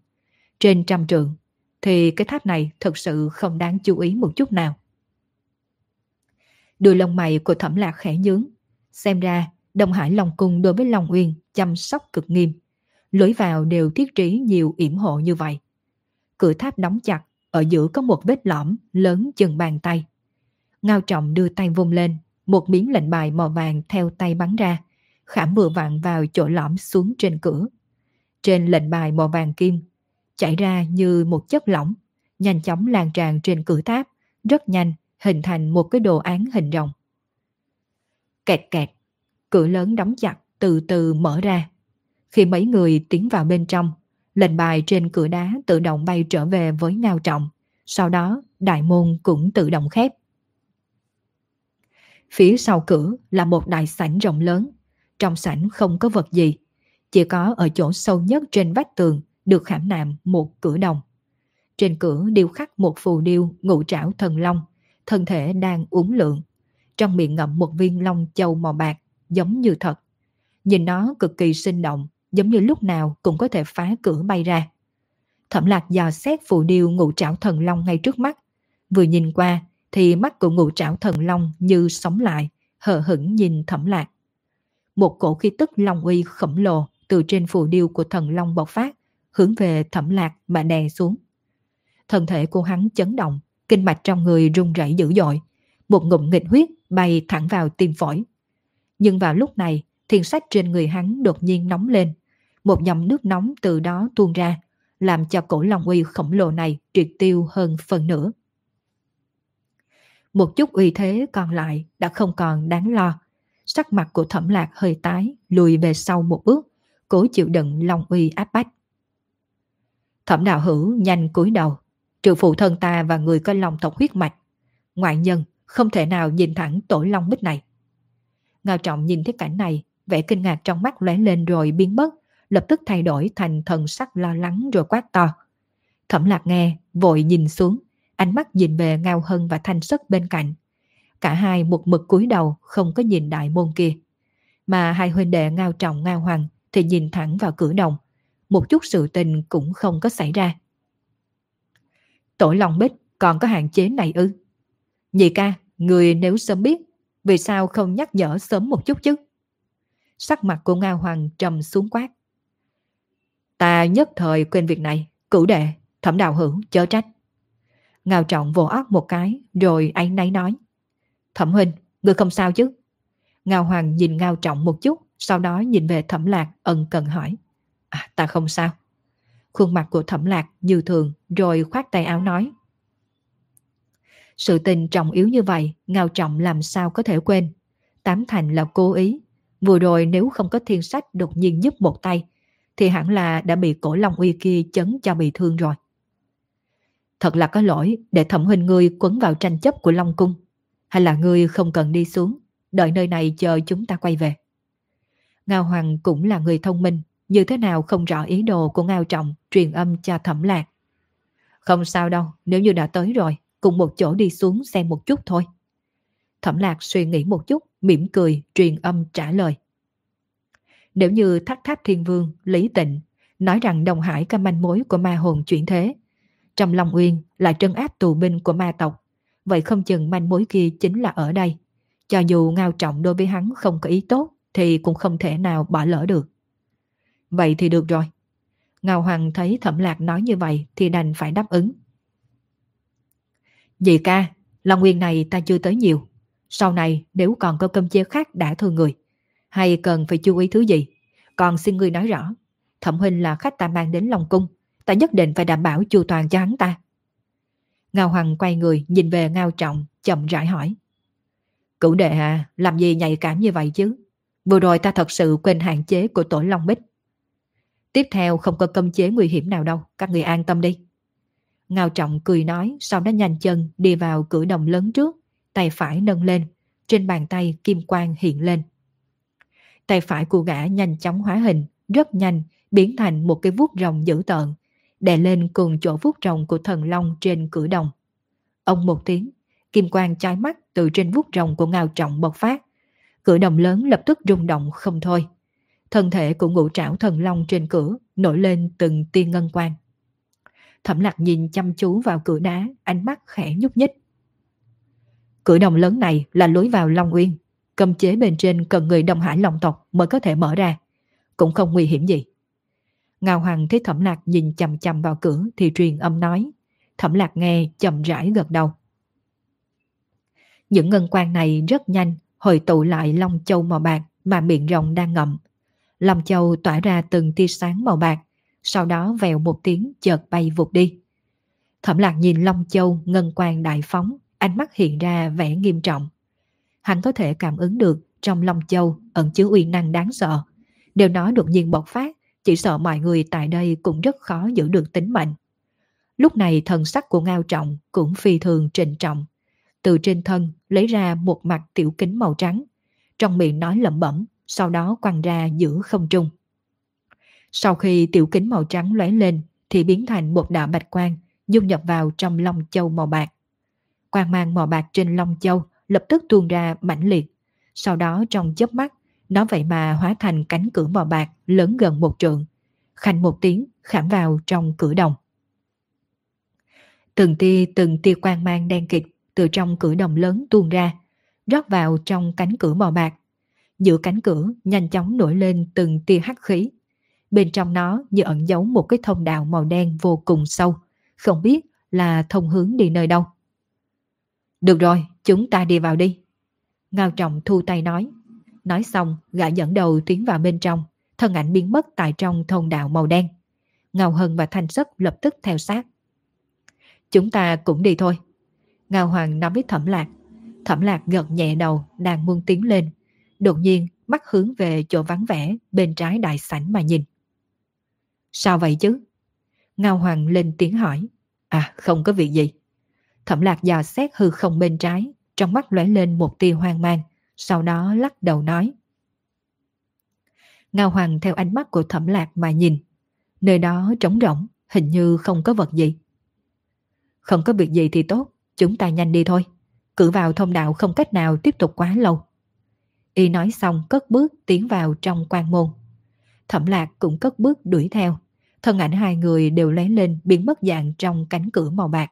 Trên trăm trượng, thì cái tháp này thật sự không đáng chú ý một chút nào. Đôi lông mày của thẩm lạc khẽ nhướng. Xem ra, Đông Hải Long Cung đối với Long Uyên chăm sóc cực nghiêm. Lối vào đều thiết trí nhiều yểm hộ như vậy. Cửa tháp đóng chặt, ở giữa có một vết lõm lớn chừng bàn tay. Ngao trọng đưa tay vung lên, một miếng lệnh bài màu vàng theo tay bắn ra, khảm vừa vặn vào chỗ lõm xuống trên cửa. Trên lệnh bài màu vàng kim chảy ra như một chất lỏng, nhanh chóng lan tràn trên cửa tháp, rất nhanh hình thành một cái đồ án hình rồng. Kẹt kẹt, cửa lớn đóng chặt từ từ mở ra. Khi mấy người tiến vào bên trong, lệnh bài trên cửa đá tự động bay trở về với ngao trọng. Sau đó, đại môn cũng tự động khép. Phía sau cửa là một đại sảnh rộng lớn. Trong sảnh không có vật gì. Chỉ có ở chỗ sâu nhất trên vách tường được khảm nạm một cửa đồng. Trên cửa điêu khắc một phù điêu ngũ trảo thần long, thân thể đang uống lượng. Trong miệng ngậm một viên long châu màu bạc, giống như thật. Nhìn nó cực kỳ sinh động, giống như lúc nào cũng có thể phá cửa bay ra. Thẩm lạc dò xét phù điêu ngũ trảo thần long ngay trước mắt. Vừa nhìn qua thì mắt của ngũ trảo thần long như sống lại, hờ hững nhìn thẩm lạc. Một cổ khí tức long uy khổng lồ từ trên phù điêu của thần long bộc phát, hướng về thẩm lạc mà đè xuống. Thân thể của hắn chấn động, kinh mạch trong người rung rẩy dữ dội. Một ngụm nghịch huyết bay thẳng vào tim phổi. Nhưng vào lúc này, thiên sách trên người hắn đột nhiên nóng lên. Một dòng nước nóng từ đó tuôn ra, làm cho cổ long uy khổng lồ này triệt tiêu hơn phần nửa. Một chút uy thế còn lại đã không còn đáng lo. Sắc mặt của thẩm lạc hơi tái, lùi về sau một bước, cố chịu đựng long uy áp bách. Thẩm đạo hữu nhanh cúi đầu, trừ phụ thân ta và người có lòng tộc huyết mạch. Ngoại nhân không thể nào nhìn thẳng tổ long bích này. Ngao trọng nhìn thấy cảnh này, vẻ kinh ngạc trong mắt lóe lên rồi biến mất, lập tức thay đổi thành thần sắc lo lắng rồi quát to. Thẩm lạc nghe, vội nhìn xuống, ánh mắt nhìn về Ngao Hân và Thanh Sất bên cạnh. Cả hai một mực cúi đầu không có nhìn đại môn kia. Mà hai huynh đệ Ngao Trọng Ngao Hoàng thì nhìn thẳng vào cửa đồng. Một chút sự tình cũng không có xảy ra. Tổ lòng bích còn có hạn chế này ư? Nhị ca, người nếu sớm biết, vì sao không nhắc nhở sớm một chút chứ? Sắc mặt của Ngao Hoàng trầm xuống quát. Ta nhất thời quên việc này, cửu đệ, thẩm đạo hữu, chớ trách ngào trọng vỗ óc một cái, rồi anh nấy nói. Thẩm huynh, người không sao chứ? Ngao Hoàng nhìn Ngao trọng một chút, sau đó nhìn về thẩm lạc ân cần hỏi. À, ta không sao. Khuôn mặt của thẩm lạc như thường, rồi khoát tay áo nói. Sự tình trọng yếu như vậy, Ngao Trọng làm sao có thể quên. Tám thành là cố ý. Vừa rồi nếu không có thiên sách đột nhiên giúp một tay, thì hẳn là đã bị cổ long uy kia chấn cho bị thương rồi. Thật là có lỗi để thẩm huynh ngươi quấn vào tranh chấp của Long Cung. Hay là ngươi không cần đi xuống, đợi nơi này chờ chúng ta quay về. Ngao Hoàng cũng là người thông minh, như thế nào không rõ ý đồ của Ngao Trọng truyền âm cho thẩm lạc. Không sao đâu, nếu như đã tới rồi, cùng một chỗ đi xuống xem một chút thôi. Thẩm lạc suy nghĩ một chút, mỉm cười, truyền âm trả lời. Nếu như thắt tháp thiên vương, Lý Tịnh, nói rằng Đông Hải có manh mối của ma hồn chuyển thế, trong Long Uyên là trân áp tù binh của ma tộc, vậy không chừng manh mối kia chính là ở đây. Cho dù ngao trọng đối với hắn không có ý tốt, thì cũng không thể nào bỏ lỡ được. Vậy thì được rồi. Ngao Hoàng thấy Thẩm Lạc nói như vậy thì đành phải đáp ứng. Dì ca, Long Nguyên này ta chưa tới nhiều. Sau này nếu còn có cơm chia khác đã thương người, hay cần phải chú ý thứ gì, còn xin ngươi nói rõ. Thẩm huynh là khách ta mang đến Long Cung, ta nhất định phải đảm bảo chu toàn cho hắn ta. Ngao Hoàng quay người nhìn về Ngao Trọng, chậm rãi hỏi. Cửu đệ à, làm gì nhạy cảm như vậy chứ? Vừa rồi ta thật sự quên hạn chế của tổ Long Bích. Tiếp theo không có cơm chế nguy hiểm nào đâu, các người an tâm đi. Ngao Trọng cười nói, sau đó nhanh chân đi vào cửa đồng lớn trước, tay phải nâng lên, trên bàn tay kim quang hiện lên. Tay phải của gã nhanh chóng hóa hình, rất nhanh, biến thành một cái vuốt rồng dữ tợn, đè lên cùng chỗ vuốt rồng của thần long trên cửa đồng. Ông một tiếng, kim quang chói mắt từ trên vuốt rồng của Ngao Trọng bộc phát. Cửa đồng lớn lập tức rung động không thôi. Thân thể của ngũ trảo thần long trên cửa nổi lên từng tia ngân quang. Thẩm lạc nhìn chăm chú vào cửa đá, ánh mắt khẽ nhúc nhích. Cửa đồng lớn này là lối vào Long Uyên. Cầm chế bên trên cần người Đông Hải Long tộc mới có thể mở ra. Cũng không nguy hiểm gì. Ngao Hoàng thấy Thẩm Lạc nhìn chầm chầm vào cửa thì truyền âm nói. Thẩm Lạc nghe chậm rãi gật đầu. Những ngân quan này rất nhanh hồi tụ lại Long Châu màu bạc mà miệng rồng đang ngậm. Long Châu tỏa ra từng tia sáng màu bạc, sau đó vèo một tiếng chợt bay vụt đi. Thẩm lạc nhìn Long Châu ngân quang đại phóng, ánh mắt hiện ra vẻ nghiêm trọng. Hắn có thể cảm ứng được trong Long Châu ẩn chứa uy năng đáng sợ. Điều nó đột nhiên bộc phát, chỉ sợ mọi người tại đây cũng rất khó giữ được tính mệnh. Lúc này thần sắc của Ngao Trọng cũng phi thường trịnh trọng. Từ trên thân lấy ra một mặt tiểu kính màu trắng. Trong miệng nói lẩm bẩm, sau đó quăng ra giữa không trung. Sau khi tiểu kính màu trắng lóe lên thì biến thành một đạo bạch quang dung nhập vào trong long châu màu bạc. Quang mang màu bạc trên long châu lập tức tuôn ra mãnh liệt. Sau đó trong chớp mắt, nó vậy mà hóa thành cánh cửa màu bạc lớn gần một trượng. Khanh một tiếng khảm vào trong cửa đồng. Từng tia từng tia quang mang đen kịt từ trong cửa đồng lớn tuôn ra, rót vào trong cánh cửa màu bạc. Giữa cánh cửa nhanh chóng nổi lên từng tia hắc khí. Bên trong nó như ẩn giấu một cái thông đạo màu đen vô cùng sâu, không biết là thông hướng đi nơi đâu. Được rồi, chúng ta đi vào đi. Ngao trọng thu tay nói. Nói xong, gã dẫn đầu tiến vào bên trong, thân ảnh biến mất tại trong thông đạo màu đen. Ngao Hân và Thanh Sức lập tức theo sát. Chúng ta cũng đi thôi. Ngao Hoàng nói với Thẩm Lạc. Thẩm Lạc gật nhẹ đầu, đang muốn tiến lên. Đột nhiên, mắt hướng về chỗ vắng vẻ bên trái đại sảnh mà nhìn. Sao vậy chứ? Ngao Hoàng lên tiếng hỏi. À, không có việc gì. Thẩm Lạc dò xét hư không bên trái, trong mắt lóe lên một tia hoang mang, sau đó lắc đầu nói. Ngao Hoàng theo ánh mắt của Thẩm Lạc mà nhìn. Nơi đó trống rỗng, hình như không có vật gì. Không có việc gì thì tốt, chúng ta nhanh đi thôi. Cử vào thông đạo không cách nào tiếp tục quá lâu. Y nói xong cất bước tiến vào trong quan môn. Thẩm lạc cũng cất bước đuổi theo. Thân ảnh hai người đều lấy lên biến mất dạng trong cánh cửa màu bạc.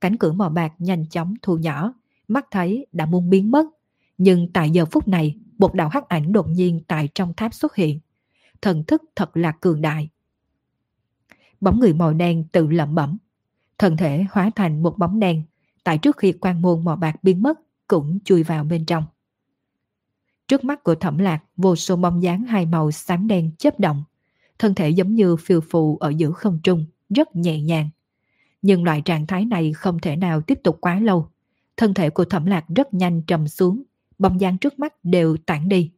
Cánh cửa màu bạc nhanh chóng thu nhỏ, mắt thấy đã muốn biến mất. Nhưng tại giờ phút này, một đạo hắc ảnh đột nhiên tại trong tháp xuất hiện. Thần thức thật là cường đại. Bóng người màu đen tự lẩm bẩm. Thân thể hóa thành một bóng đen, tại trước khi quan môn mò bạc biến mất, cũng chui vào bên trong. Trước mắt của thẩm lạc, vô số bóng dáng hai màu xám đen chớp động. Thân thể giống như phiêu phù ở giữa không trung, rất nhẹ nhàng. Nhưng loại trạng thái này không thể nào tiếp tục quá lâu. Thân thể của thẩm lạc rất nhanh trầm xuống, bóng dáng trước mắt đều tản đi.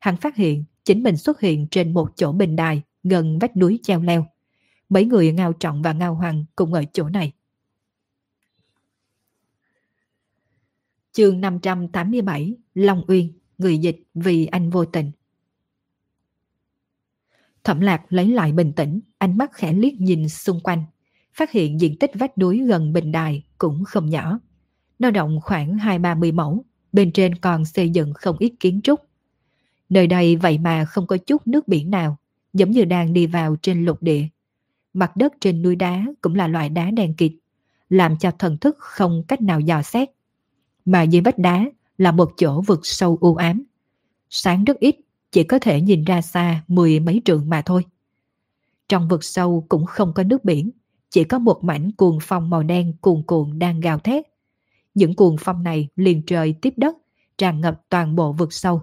Hắn phát hiện chính mình xuất hiện trên một chỗ bình đài gần vách núi treo leo. Mấy người Ngao Trọng và Ngao Hoàng cùng ở chỗ này. Chương 587 Long Uyên, Người dịch vì anh vô tình Thẩm lạc lấy lại bình tĩnh, Ánh mắt khẽ liếc nhìn xung quanh, Phát hiện diện tích vách núi gần bình đài Cũng không nhỏ Nó rộng khoảng hai ba mươi mẫu Bên trên còn xây dựng không ít kiến trúc Nơi đây vậy mà không có chút nước biển nào Giống như đang đi vào trên lục địa mặt đất trên núi đá cũng là loại đá đen kịt, làm cho thần thức không cách nào dò xét. Mà dưới vách đá là một chỗ vực sâu u ám. Sáng rất ít, chỉ có thể nhìn ra xa mười mấy trượng mà thôi. Trong vực sâu cũng không có nước biển, chỉ có một mảnh cuồng phong màu đen cuồn cuộn đang gào thét. Những cuồng phong này liền trời tiếp đất, tràn ngập toàn bộ vực sâu.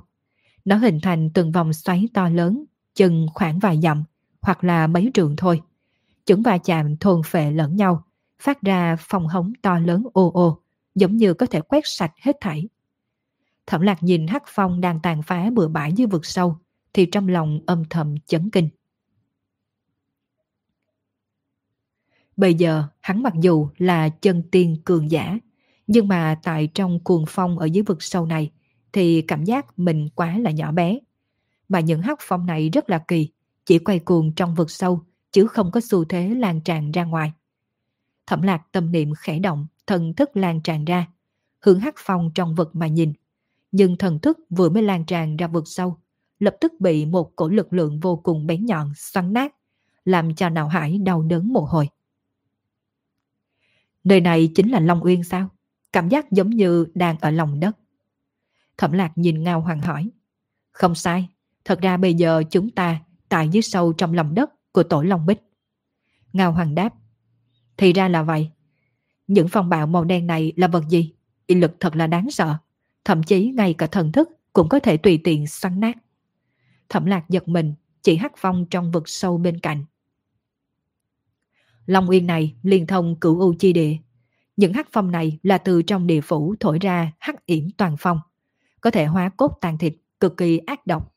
Nó hình thành từng vòng xoáy to lớn, chừng khoảng vài dặm, hoặc là mấy trường thôi. Chúng va chạm thôn phệ lẫn nhau, phát ra phong hống to lớn ô ô, giống như có thể quét sạch hết thảy. Thẩm lạc nhìn hắc phong đang tàn phá bừa bãi dưới vực sâu, thì trong lòng âm thầm chấn kinh. Bây giờ, hắn mặc dù là chân tiên cường giả, nhưng mà tại trong cuồng phong ở dưới vực sâu này, thì cảm giác mình quá là nhỏ bé. Mà những hắc phong này rất là kỳ, chỉ quay cuồng trong vực sâu, chứ không có xu thế lan tràn ra ngoài. Thẩm lạc tâm niệm khẽ động, thần thức lan tràn ra, hướng hắc phong trong vực mà nhìn. Nhưng thần thức vừa mới lan tràn ra vực sâu, lập tức bị một cổ lực lượng vô cùng bén nhọn xoắn nát, làm cho nào hải đau đớn mồ hôi. Nơi này chính là Long Uyên sao? Cảm giác giống như đang ở lòng đất. Thẩm lạc nhìn Ngao Hoàng hỏi. Không sai, thật ra bây giờ chúng ta tại dưới sâu trong lòng đất của tổ Long Bích. Ngao Hoàng đáp. Thì ra là vậy. Những phong bạo màu đen này là vật gì? Y lực thật là đáng sợ. Thậm chí ngay cả thần thức cũng có thể tùy tiện xoắn nát. Thẩm lạc giật mình, chỉ hắc phong trong vực sâu bên cạnh. Long Uyên này liên thông cửu u chi địa. Những hắc phong này là từ trong địa phủ thổi ra hắc yểm toàn phong. Có thể hóa cốt tàn thịt, cực kỳ ác độc.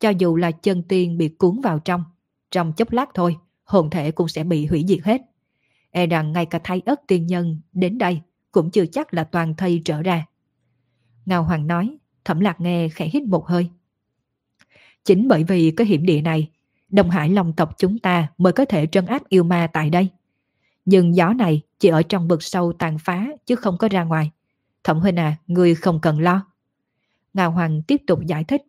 Cho dù là chân tiên bị cuốn vào trong, trong chốc lát thôi, hồn thể cũng sẽ bị hủy diệt hết. E rằng ngay cả thay ất tiên nhân đến đây cũng chưa chắc là toàn thây trở ra. Ngao Hoàng nói, thẩm lạc nghe khẽ hít một hơi. Chính bởi vì cái hiểm địa này, Đông Hải Long tộc chúng ta mới có thể trấn áp yêu ma tại đây. Nhưng gió này chỉ ở trong vực sâu tàn phá chứ không có ra ngoài. Thẩm huynh à, người không cần lo. Ngao Hoàng tiếp tục giải thích.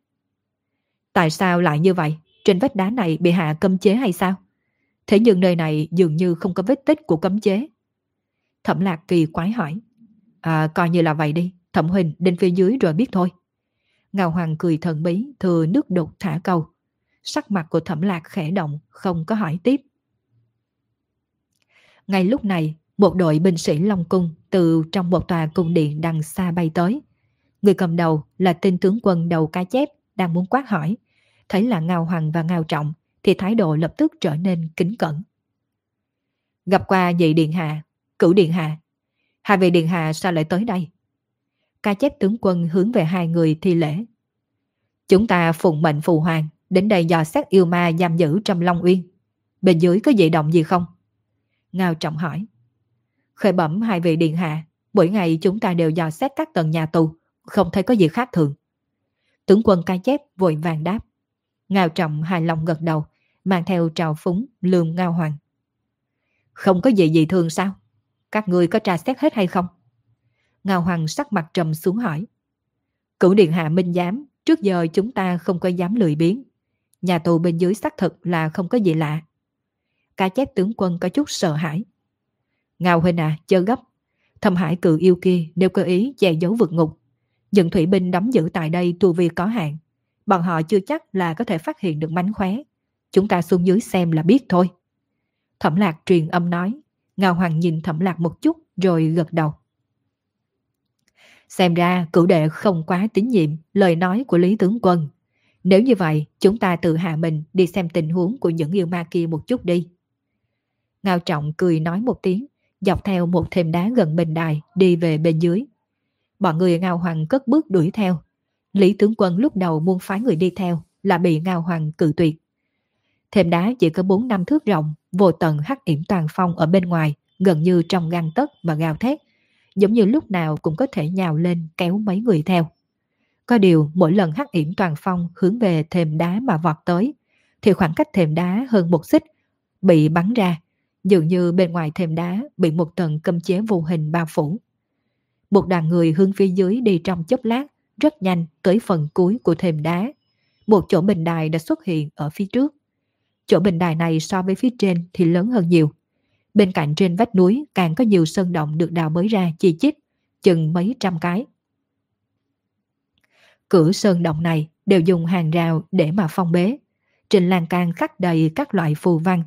Tại sao lại như vậy? Trên vách đá này bị hạ cấm chế hay sao? Thế nhưng nơi này dường như không có vết tích của cấm chế. Thẩm lạc kỳ quái hỏi. À, coi như là vậy đi. Thẩm huynh đến phía dưới rồi biết thôi. Ngao Hoàng cười thần bí, thừa nước đột thả câu. Sắc mặt của thẩm lạc khẽ động, không có hỏi tiếp. Ngay lúc này, một đội binh sĩ Long Cung từ trong một tòa cung điện đằng xa bay tới. Người cầm đầu là tên tướng quân đầu cá chép đang muốn quát hỏi. Thấy là Ngao Hoàng và Ngao Trọng thì thái độ lập tức trở nên kính cẩn. Gặp qua vị Điện Hạ, cửu Điện Hạ. Hai vị Điện Hạ sao lại tới đây? Ca chép tướng quân hướng về hai người thi lễ. Chúng ta phụng mệnh phù hoàng, đến đây dò xét yêu ma giam giữ trong Long Uyên. Bên dưới có dị động gì không? Ngao Trọng hỏi. Khởi bẩm hai vị điện hạ, mỗi ngày chúng ta đều dò xét các tầng nhà tù, không thấy có gì khác thường. Tướng quân ca chép vội vàng đáp. Ngao Trọng hài lòng gật đầu, mang theo trào phúng lườm Ngao Hoàng. Không có gì gì thường sao? Các ngươi có tra xét hết hay không? Ngao Hoàng sắc mặt trầm xuống hỏi. Cửu Điện Hạ Minh Giám, trước giờ chúng ta không có dám lười biến. Nhà tù bên dưới xác thực là không có gì lạ. Cá chép tướng quân có chút sợ hãi. Ngao huynh à, chớ gấp. Thâm hải cự yêu kia nếu cơ ý che giấu vượt ngục. Những thủy binh đóng giữ tại đây tu vi có hạn. Bọn họ chưa chắc là có thể phát hiện được mánh khóe. Chúng ta xuống dưới xem là biết thôi. Thẩm lạc truyền âm nói. Ngao Hoàng nhìn thẩm lạc một chút rồi gật đầu. Xem ra cửu đệ không quá tín nhiệm lời nói của Lý Tướng Quân. Nếu như vậy, chúng ta tự hạ mình đi xem tình huống của những yêu ma kia một chút đi. Ngao Trọng cười nói một tiếng, dọc theo một thềm đá gần bình đài đi về bên dưới. Bọn người Ngao Hoàng cất bước đuổi theo. Lý Tướng Quân lúc đầu muốn phái người đi theo là bị Ngao Hoàng cự tuyệt. Thềm đá chỉ có 4 năm thước rộng, vô tận hắc yểm toàn phong ở bên ngoài, gần như trong gan tấc mà gào thét, giống như lúc nào cũng có thể nhào lên kéo mấy người theo. Có điều mỗi lần hắc yểm toàn phong hướng về thềm đá mà vọt tới, thì khoảng cách thềm đá hơn một xích, bị bắn ra, dường như bên ngoài thềm đá bị một tầng cấm chế vô hình bao phủ. Một đoàn người hướng phía dưới đi trong chốc lát, rất nhanh tới phần cuối của thềm đá. Một chỗ bình đài đã xuất hiện ở phía trước. Chỗ bình đài này so với phía trên thì lớn hơn nhiều. Bên cạnh trên vách núi càng có nhiều sơn động được đào mới ra chi chít, chừng mấy trăm cái. Cửa sơn động này đều dùng hàng rào để mà phong bế. Trên lan can khắc đầy các loại phù văn,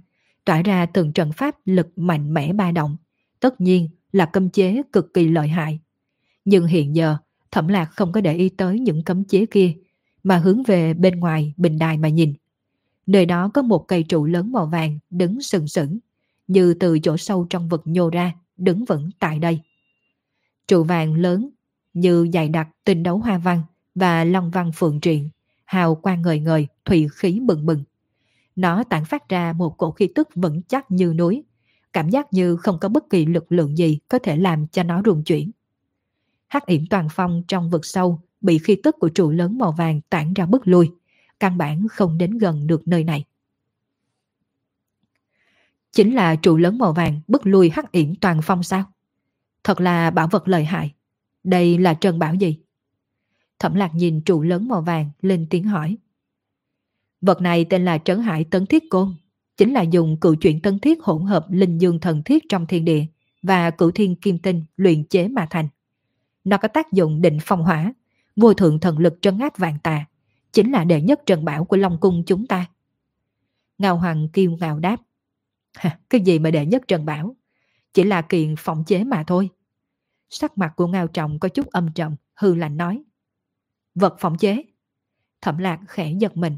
tỏa ra từng trận pháp lực mạnh mẽ ba động. Tất nhiên là cấm chế cực kỳ lợi hại. Nhưng hiện giờ, Thẩm Lạc không có để ý tới những cấm chế kia, mà hướng về bên ngoài bình đài mà nhìn. Nơi đó có một cây trụ lớn màu vàng đứng sừng sững, như từ chỗ sâu trong vực nhô ra, đứng vững tại đây. Trụ vàng lớn, như dày đặc tinh đấu hoa văn và long văn phượng truyện, hào quang ngời ngời, thủy khí bừng bừng. Nó tản phát ra một cổ khí tức vững chắc như núi, cảm giác như không có bất kỳ lực lượng gì có thể làm cho nó rung chuyển. Hắc yểm toàn phong trong vực sâu bị khí tức của trụ lớn màu vàng tản ra bức lui, căn bản không đến gần được nơi này. Chính là trụ lớn màu vàng bức lui hắc yểm toàn phong sao? Thật là bảo vật lợi hại. Đây là trần bảo gì? Thẩm lạc nhìn trụ lớn màu vàng lên tiếng hỏi. Vật này tên là Trấn Hải Tấn Thiết Côn, chính là dùng cựu chuyển tấn thiết hỗn hợp linh dương thần thiết trong thiên địa và cửu thiên kim tinh luyện chế mà thành. Nó có tác dụng định phong hỏa, vô thượng thần lực trấn áp vạn tà, chính là đệ nhất trần bảo của Long Cung chúng ta. Ngao Hoàng kiêu ngạo đáp. Cái gì mà đệ nhất trần bảo? Chỉ là kiện phòng chế mà thôi. Sắc mặt của Ngao Trọng có chút âm trầm, hư lạnh nói. Vật phòng chế? Thẩm lạc khẽ giật mình.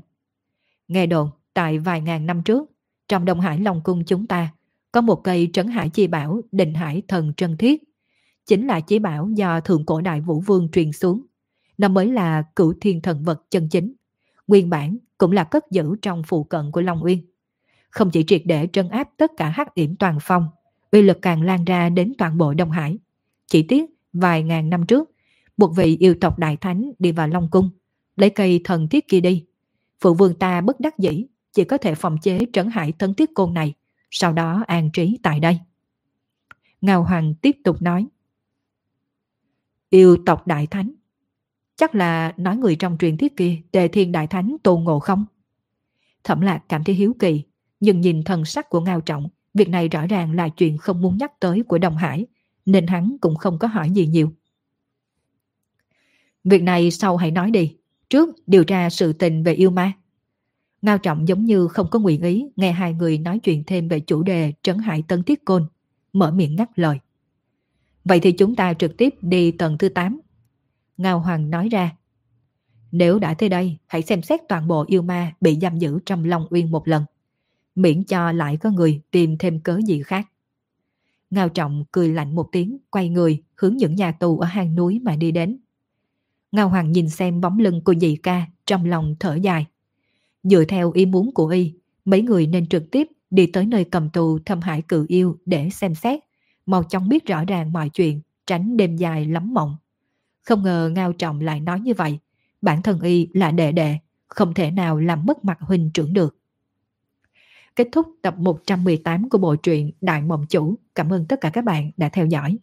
Nghe đồn, tại vài ngàn năm trước, trong Đông Hải Long Cung chúng ta có một cây trấn hải chi bảo định hải thần trân thiết. Chính là chí bảo do Thượng Cổ Đại Vũ Vương truyền xuống. Nó mới là cửu thiên thần vật chân chính. Nguyên bản cũng là cất giữ trong phụ cận của Long Uyên. Không chỉ triệt để trân áp tất cả hắc yểm toàn phong, uy lực càng lan ra đến toàn bộ Đông Hải. Chỉ tiếc, vài ngàn năm trước, một vị yêu tộc đại thánh đi vào Long Cung, lấy cây thần thiết kia đi. Phụ vương ta bất đắc dĩ, chỉ có thể phòng chế trấn hải thân thiết côn này, sau đó an trí tại đây. Ngao Hoàng tiếp tục nói. Yêu tộc đại thánh. Chắc là nói người trong truyền thuyết kia đề thiên đại thánh tôn ngộ không? Thẩm lạc cảm thấy hiếu kỳ, nhưng nhìn thần sắc của Ngao Trọng, việc này rõ ràng là chuyện không muốn nhắc tới của Đồng Hải, nên hắn cũng không có hỏi gì nhiều. Việc này sau hãy nói đi, trước điều tra sự tình về yêu ma. Ngao Trọng giống như không có nguyện ý nghe hai người nói chuyện thêm về chủ đề trấn hại Tân thiết Côn, mở miệng ngắt lời. Vậy thì chúng ta trực tiếp đi tầng thứ 8. Ngao Hoàng nói ra. Nếu đã tới đây, hãy xem xét toàn bộ yêu ma bị giam giữ trong Long Uyên một lần. Miễn cho lại có người tìm thêm cớ gì khác. Ngao Trọng cười lạnh một tiếng, quay người, hướng những nhà tù ở hang núi mà đi đến. Ngao Hoàng nhìn xem bóng lưng của dì ca, trong lòng thở dài. Dựa theo ý muốn của y, mấy người nên trực tiếp đi tới nơi cầm tù thâm hải cự yêu để xem xét, mau chóng biết rõ ràng mọi chuyện, tránh đêm dài lắm mộng. Không ngờ Ngao Trọng lại nói như vậy, bản thân y là đệ đệ, không thể nào làm mất mặt huynh trưởng được. Kết thúc tập 118 của bộ truyện Đại Mộng Chủ. Cảm ơn tất cả các bạn đã theo dõi.